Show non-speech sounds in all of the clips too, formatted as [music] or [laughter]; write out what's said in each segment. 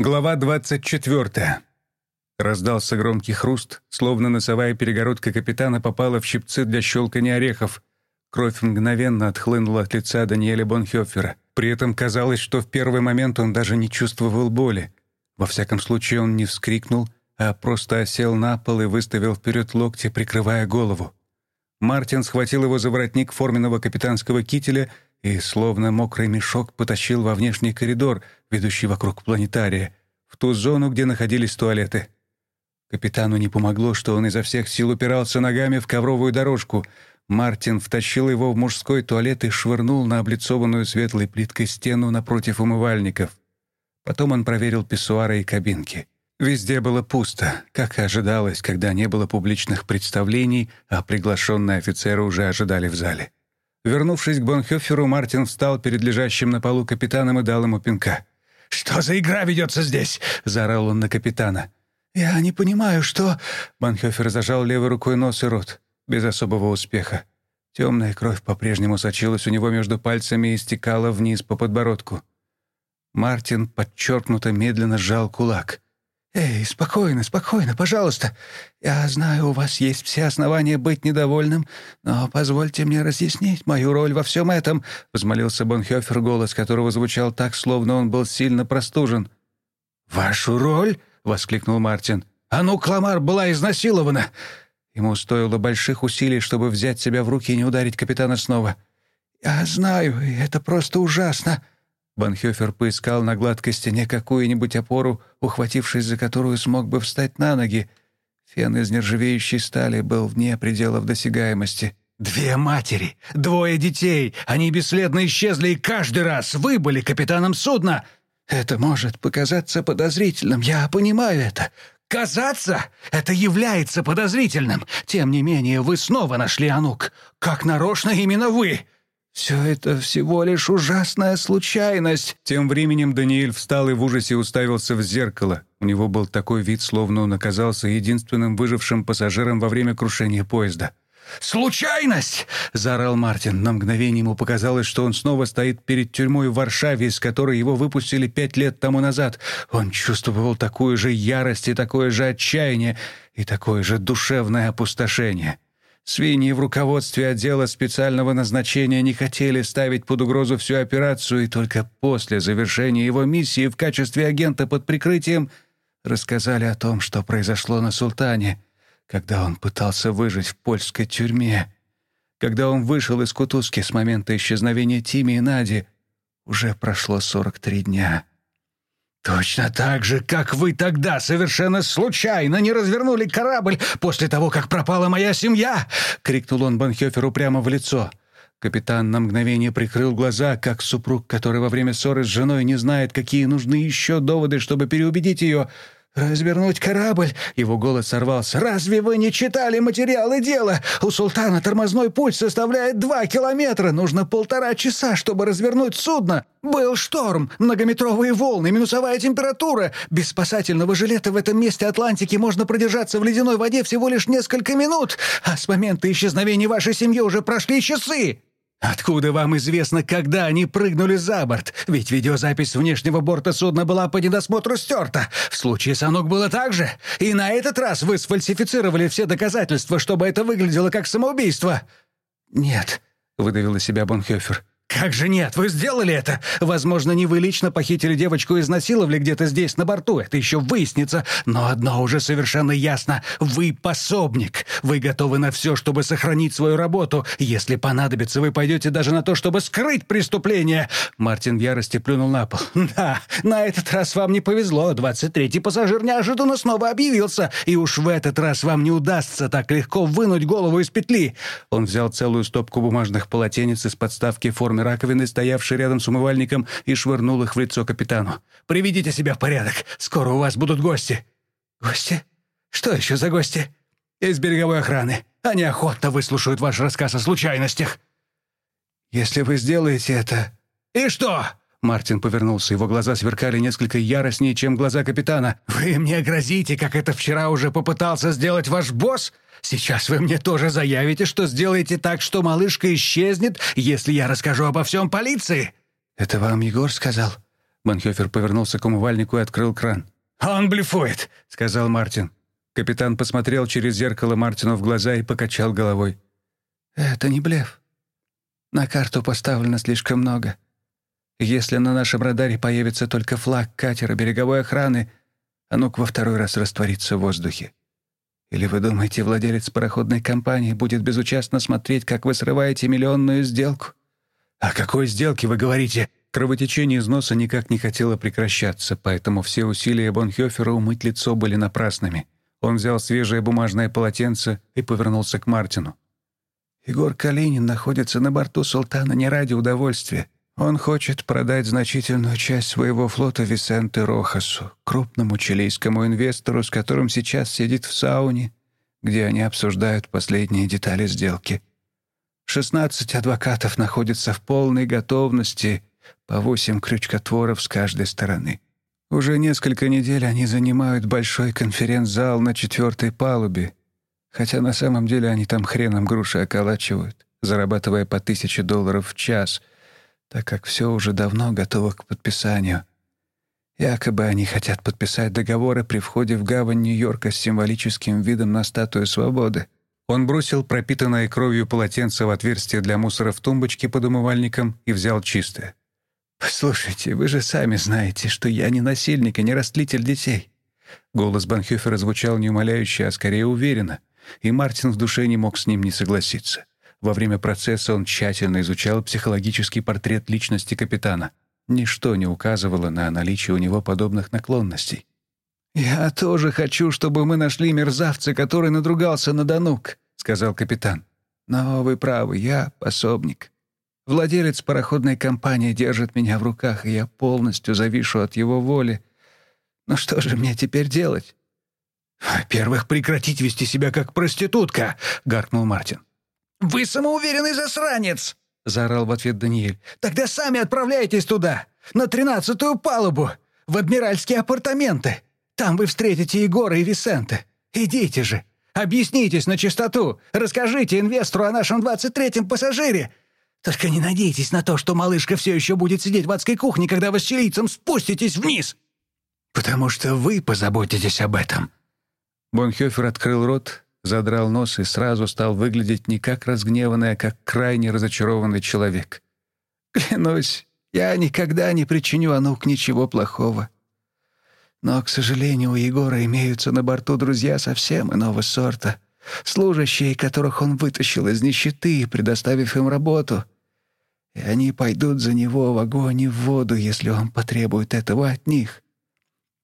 Глава 24. Раздался громкий хруст, словно носовая перегородка капитана попала в щипцы для щелкания орехов. Кровь мгновенно отхлынула от лица Даниэля Бонхёфера. При этом казалось, что в первый момент он даже не чувствовал боли. Во всяком случае, он не вскрикнул, а просто осел на пол и выставил вперед локти, прикрывая голову. Мартин схватил его за воротник форменного капитанского кителя и, словно мокрый мешок, потащил во внешний коридор, ведущий вокруг планетария, в ту зону, где находились туалеты. Капитану не помогло, что он изо всех сил упирался ногами в ковровую дорожку. Мартин втащил его в мужской туалет и швырнул на облицованную светлой плиткой стену напротив умывальников. Потом он проверил писсуары и кабинки. Везде было пусто, как и ожидалось, когда не было публичных представлений, а приглашенные офицеры уже ожидали в зале. Вернувшись к Бонхёферу, Мартин встал перед лежащим на полу капитаном и дал ему пинка. «Что за игра ведется здесь?» — заорал он на капитана. «Я не понимаю, что...» Бонхёфер зажал левой рукой нос и рот. Без особого успеха. Темная кровь по-прежнему сочилась у него между пальцами и стекала вниз по подбородку. Мартин подчеркнуто медленно сжал кулак. «Эй, спокойно, спокойно, пожалуйста. Я знаю, у вас есть все основания быть недовольным, но позвольте мне разъяснить мою роль во всем этом», — взмолился Бонхёфер, голос которого звучал так, словно он был сильно простужен. «Вашу роль?» — воскликнул Мартин. «А ну, Кламар была изнасилована!» Ему стоило больших усилий, чтобы взять себя в руки и не ударить капитана снова. «Я знаю, это просто ужасно», Банхёфер поискал на гладкой стене какую-нибудь опору, ухватившись за которую смог бы встать на ноги. Фен из нержавеющей стали был вне пределов досягаемости. «Две матери, двое детей, они бесследно исчезли, и каждый раз вы были капитаном судна!» «Это может показаться подозрительным, я понимаю это. Казаться? Это является подозрительным. Тем не менее, вы снова нашли Анук. Как нарочно именно вы!» «Все это всего лишь ужасная случайность!» Тем временем Даниэль встал и в ужасе уставился в зеркало. У него был такой вид, словно он оказался единственным выжившим пассажиром во время крушения поезда. «Случайность!» — заорал Мартин. На мгновение ему показалось, что он снова стоит перед тюрьмой в Варшаве, из которой его выпустили пять лет тому назад. Он чувствовал такую же ярость и такое же отчаяние, и такое же душевное опустошение. Свиньи в руководстве отдела специального назначения не хотели ставить под угрозу всю операцию, и только после завершения его миссии в качестве агента под прикрытием рассказали о том, что произошло на Султане, когда он пытался выжить в польской тюрьме. Когда он вышел из Кутузки с момента исчезновения Тими и Нади, уже прошло 43 дня. «Точно так же, как вы тогда совершенно случайно не развернули корабль после того, как пропала моя семья!» — крикнул он Банхёферу прямо в лицо. Капитан на мгновение прикрыл глаза, как супруг, который во время ссоры с женой не знает, какие нужны еще доводы, чтобы переубедить ее — «Развернуть корабль!» — его голос сорвался. «Разве вы не читали материалы дела? У султана тормозной путь составляет два километра. Нужно полтора часа, чтобы развернуть судно. Был шторм, многометровые волны, минусовая температура. Без спасательного жилета в этом месте Атлантики можно продержаться в ледяной воде всего лишь несколько минут, а с момента исчезновения вашей семьи уже прошли часы!» «Откуда вам известно, когда они прыгнули за борт? Ведь видеозапись внешнего борта судна была по недосмотру стерта. В случае с Анук было так же. И на этот раз вы сфальсифицировали все доказательства, чтобы это выглядело как самоубийство». «Нет», — выдавил из себя Бонхёфер. «Как же нет? Вы сделали это! Возможно, не вы лично похитили девочку и изнасиловали где-то здесь, на борту. Это еще выяснится. Но одно уже совершенно ясно. Вы пособник. Вы готовы на все, чтобы сохранить свою работу. Если понадобится, вы пойдете даже на то, чтобы скрыть преступление!» Мартин в ярости плюнул на пол. [laughs] «Да, на этот раз вам не повезло. Двадцать третий пассажир неожиданно снова объявился. И уж в этот раз вам не удастся так легко вынуть голову из петли». Он взял целую стопку бумажных полотенец из подставки формы форме раковины, стоявшей рядом с умывальником, и швырнул их в лицо капитану. «Приведите себя в порядок. Скоро у вас будут гости». «Гости? Что еще за гости?» «Из береговой охраны. Они охотно выслушают ваш рассказ о случайностях». «Если вы сделаете это...» «И что?» Мартин повернулся, его глаза сверкали несколько яростнее, чем глаза капитана. «Вы мне грозите, как это вчера уже попытался сделать ваш босс? Сейчас вы мне тоже заявите, что сделаете так, что малышка исчезнет, если я расскажу обо всем полиции». «Это вам Егор сказал?» Банхёфер повернулся к умывальнику и открыл кран. «Он блефует», — сказал Мартин. Капитан посмотрел через зеркало Мартину в глаза и покачал головой. «Это не блеф. На карту поставлено слишком много. Если на нашем радаре появится только флаг катера береговой охраны, Анук во второй раз растворится в воздухе. Или вы думаете, владелец пароходной компании будет безучастно смотреть, как вы срываете миллионную сделку? О какой сделке вы говорите? Кровотечение из носа никак не хотело прекращаться, поэтому все усилия Бонхёфера умыть лицо были напрасными. Он взял свежее бумажное полотенце и повернулся к Мартину. «Егор Калинин находится на борту «Султана» не ради удовольствия. Он хочет продать значительную часть своего флота Висенте Рохасу, крупному чилийскому инвестору, с которым сейчас сидит в сауне, где они обсуждают последние детали сделки. 16 адвокатов находятся в полной готовности, по восемь крючкотворов с каждой стороны. Уже несколько недель они занимают большой конференц-зал на четвертой палубе, хотя на самом деле они там хреном груши околачивают, зарабатывая по тысяче долларов в час — так как все уже давно готово к подписанию. Якобы они хотят подписать договоры при входе в гавань Нью-Йорка с символическим видом на статую свободы. Он бросил пропитанное кровью полотенце в отверстие для мусора в тумбочке под умывальником и взял чистое. «Послушайте, вы же сами знаете, что я не насильник и не растлитель детей». Голос Банхёфера звучал не умоляюще, а скорее уверенно, и Мартин в душе не мог с ним не согласиться. Во время процесса он тщательно изучал психологический портрет личности капитана. Ничто не указывало на наличие у него подобных наклонностей. «Я тоже хочу, чтобы мы нашли мерзавца, который надругался на Данук», — сказал капитан. «Но вы правы, я пособник. Владелец пароходной компании держит меня в руках, и я полностью завишу от его воли. Но что же мне теперь делать?» «Во-первых, прекратить вести себя как проститутка», — гаркнул Мартин. «Вы самоуверенный засранец!» — заорал в ответ Даниэль. «Тогда сами отправляйтесь туда, на тринадцатую палубу, в адмиральские апартаменты. Там вы встретите Егора и Висенте. Идите же, объяснитесь на чистоту, расскажите инвестору о нашем двадцать третьем пассажире. Только не надейтесь на то, что малышка все еще будет сидеть в адской кухне, когда вы с чилийцем спуститесь вниз. Потому что вы позаботитесь об этом». Бонхёфер открыл рот, задрал нос и сразу стал выглядеть не как разгневанный, а как крайне разочарованный человек. «Клянусь, я никогда не причиню Анук ничего плохого. Но, к сожалению, у Егора имеются на борту друзья совсем иного сорта, служащие, которых он вытащил из нищеты, предоставив им работу. И они пойдут за него в огонь и в воду, если он потребует этого от них».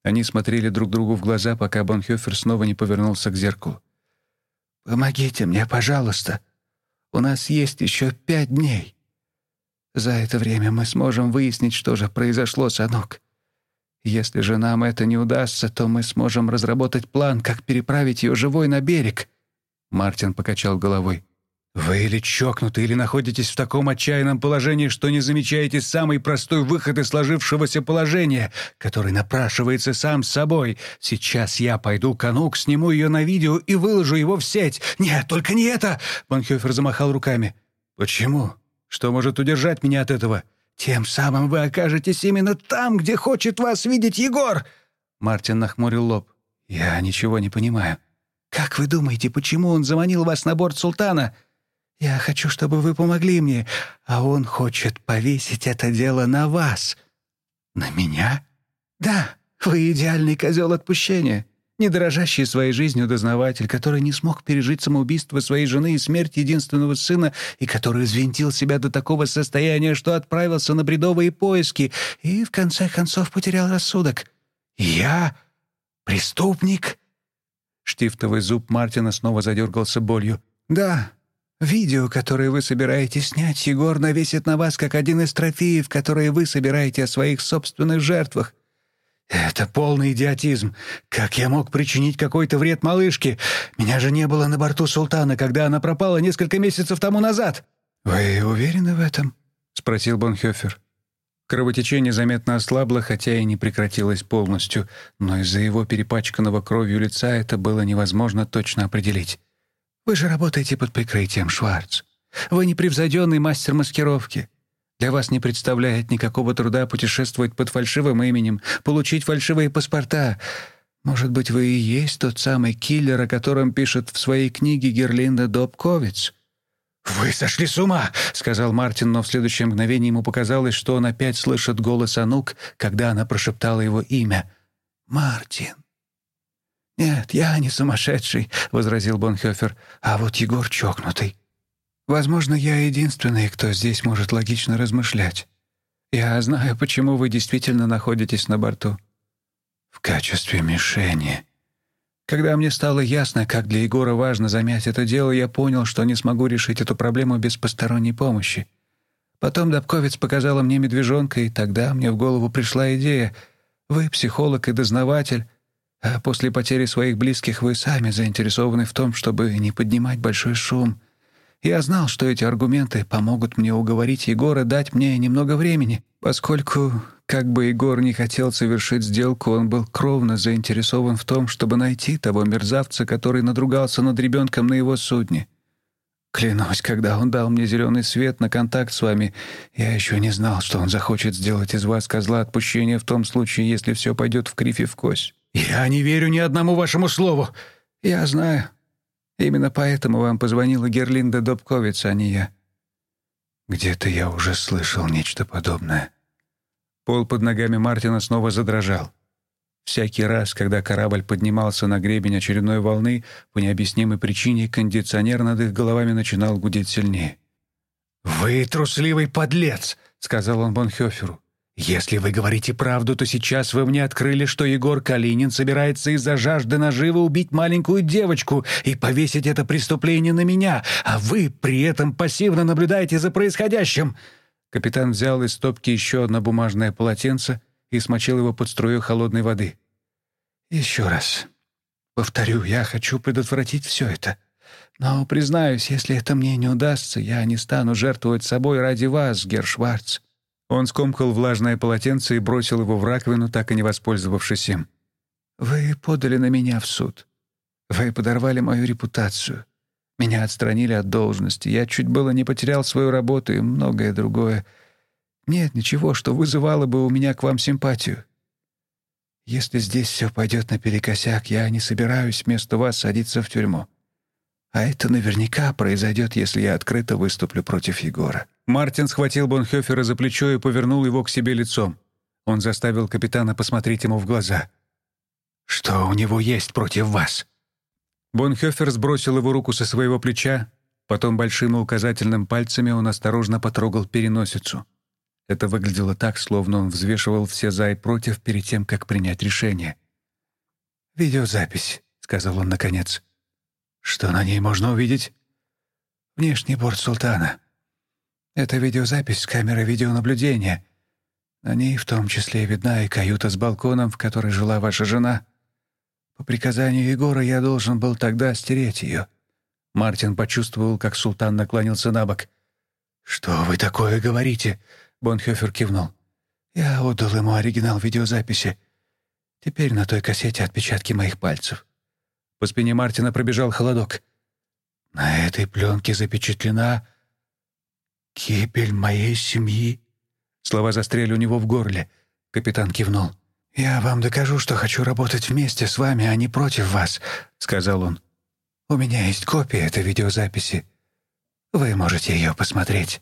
Они смотрели друг другу в глаза, пока Бонхёфер снова не повернулся к зеркалу. Помогите мне, пожалуйста. У нас есть еще пять дней. За это время мы сможем выяснить, что же произошло с Анук. Если же нам это не удастся, то мы сможем разработать план, как переправить ее живой на берег». Мартин покачал головой. Вы или чокнуты, или находитесь в таком отчаянном положении, что не замечаете самый простой выход из сложившегося положения, который напрашивается сам собой. Сейчас я пойду к Анук, сниму ее на видео и выложу его в сеть. Нет, только не это!» Банхёфер замахал руками. «Почему? Что может удержать меня от этого?» «Тем самым вы окажетесь именно там, где хочет вас видеть Егор!» Мартин нахмурил лоб. «Я ничего не понимаю». «Как вы думаете, почему он заманил вас на борт Султана?» Я хочу, чтобы вы помогли мне, а он хочет повесить это дело на вас». «На меня?» «Да, вы идеальный козел отпущения» не дорожащий своей жизнью дознаватель, который не смог пережить самоубийство своей жены и смерть единственного сына, и который взвинтил себя до такого состояния, что отправился на бредовые поиски и, в конце концов, потерял рассудок. «Я? Преступник?» Штифтовый зуб Мартина снова задергался болью. «Да, Видео, которое вы собираетесь снять, Егор навесит на вас как один из трофеев, которые вы собираете о своих собственных жертвах. Это полный идиотизм. Как я мог причинить какой-то вред малышке? Меня же не было на борту Султана, когда она пропала несколько месяцев тому назад. Вы уверены в этом? спросил Бонхёфер. Кровотечение заметно ослабло, хотя и не прекратилось полностью, но из-за его перепачканного кровью лица это было невозможно точно определить. Вы же работаете под прикрытием, Шварц. Вы непревзойденный мастер маскировки. Для вас не представляет никакого труда путешествовать под фальшивым именем, получить фальшивые паспорта. Может быть, вы и есть тот самый киллер, о котором пишет в своей книге Герлинда Добковиц?» «Вы сошли с ума!» — сказал Мартин, но в следующее мгновение ему показалось, что он опять слышит голос Анук, когда она прошептала его имя. «Мартин». «Нет, я не сумасшедший», — возразил Бонхёфер, «а вот Егор чокнутый. Возможно, я единственный, кто здесь может логично размышлять. Я знаю, почему вы действительно находитесь на борту. В качестве мишени. Когда мне стало ясно, как для Егора важно замять это дело, я понял, что не смогу решить эту проблему без посторонней помощи. Потом Добковец показала мне медвежонка, и тогда мне в голову пришла идея. Вы психолог и дознаватель, после потери своих близких вы сами заинтересованы в том, чтобы не поднимать большой шум. Я знал, что эти аргументы помогут мне уговорить Егора дать мне немного времени, поскольку, как бы Егор не хотел совершить сделку, он был кровно заинтересован в том, чтобы найти того мерзавца, который надругался над ребенком на его судне. Клянусь, когда он дал мне зеленый свет на контакт с вами, я еще не знал, что он захочет сделать из вас козла отпущения в том случае, если все пойдет в кривь и в кость. «Я не верю ни одному вашему слову!» «Я знаю. Именно поэтому вам позвонила Герлинда Добковиц, а не я. Где-то я уже слышал нечто подобное. Пол под ногами Мартина снова задрожал. Всякий раз, когда корабль поднимался на гребень очередной волны, по необъяснимой причине кондиционер над их головами начинал гудеть сильнее. «Вы трусливый подлец!» — сказал он Бонхёферу. Если вы говорите правду, то сейчас вы мне открыли, что Егор Калинин собирается из-за жажды наживы убить маленькую девочку и повесить это преступление на меня, а вы при этом пассивно наблюдаете за происходящим. Капитан взял из стопки еще одно бумажное полотенце и смочил его под струю холодной воды. Еще раз. Повторю, я хочу предотвратить все это. Но, признаюсь, если это мне не удастся, я не стану жертвовать собой ради вас, Гершварц. Он скомкал влажное полотенце и бросил его в раковину, так и не воспользовавшись им. «Вы подали на меня в суд. Вы подорвали мою репутацию. Меня отстранили от должности. Я чуть было не потерял свою работу и многое другое. Нет ничего, что вызывало бы у меня к вам симпатию. Если здесь все пойдет наперекосяк, я не собираюсь вместо вас садиться в тюрьму. А это наверняка произойдет, если я открыто выступлю против Егора. Мартин схватил Бонхёфера за плечо и повернул его к себе лицом. Он заставил капитана посмотреть ему в глаза. «Что у него есть против вас?» Бонхёфер сбросил его руку со своего плеча, потом большим и указательным пальцами он осторожно потрогал переносицу. Это выглядело так, словно он взвешивал все «за» и «против» перед тем, как принять решение. «Видеозапись», — сказал он наконец. «Что на ней можно увидеть?» «Внешний борт Султана. Это видеозапись с камеры видеонаблюдения. На ней в том числе видна и каюта с балконом, в которой жила ваша жена. По приказанию Егора я должен был тогда стереть ее». Мартин почувствовал, как султан наклонился на бок. «Что вы такое говорите?» Бонхёфер кивнул. «Я отдал ему оригинал видеозаписи. Теперь на той кассете отпечатки моих пальцев». По спине Мартина пробежал холодок. «На этой пленке запечатлена «Гибель моей семьи?» Слова застряли у него в горле. Капитан кивнул. «Я вам докажу, что хочу работать вместе с вами, а не против вас», — сказал он. «У меня есть копия этой видеозаписи. Вы можете ее посмотреть».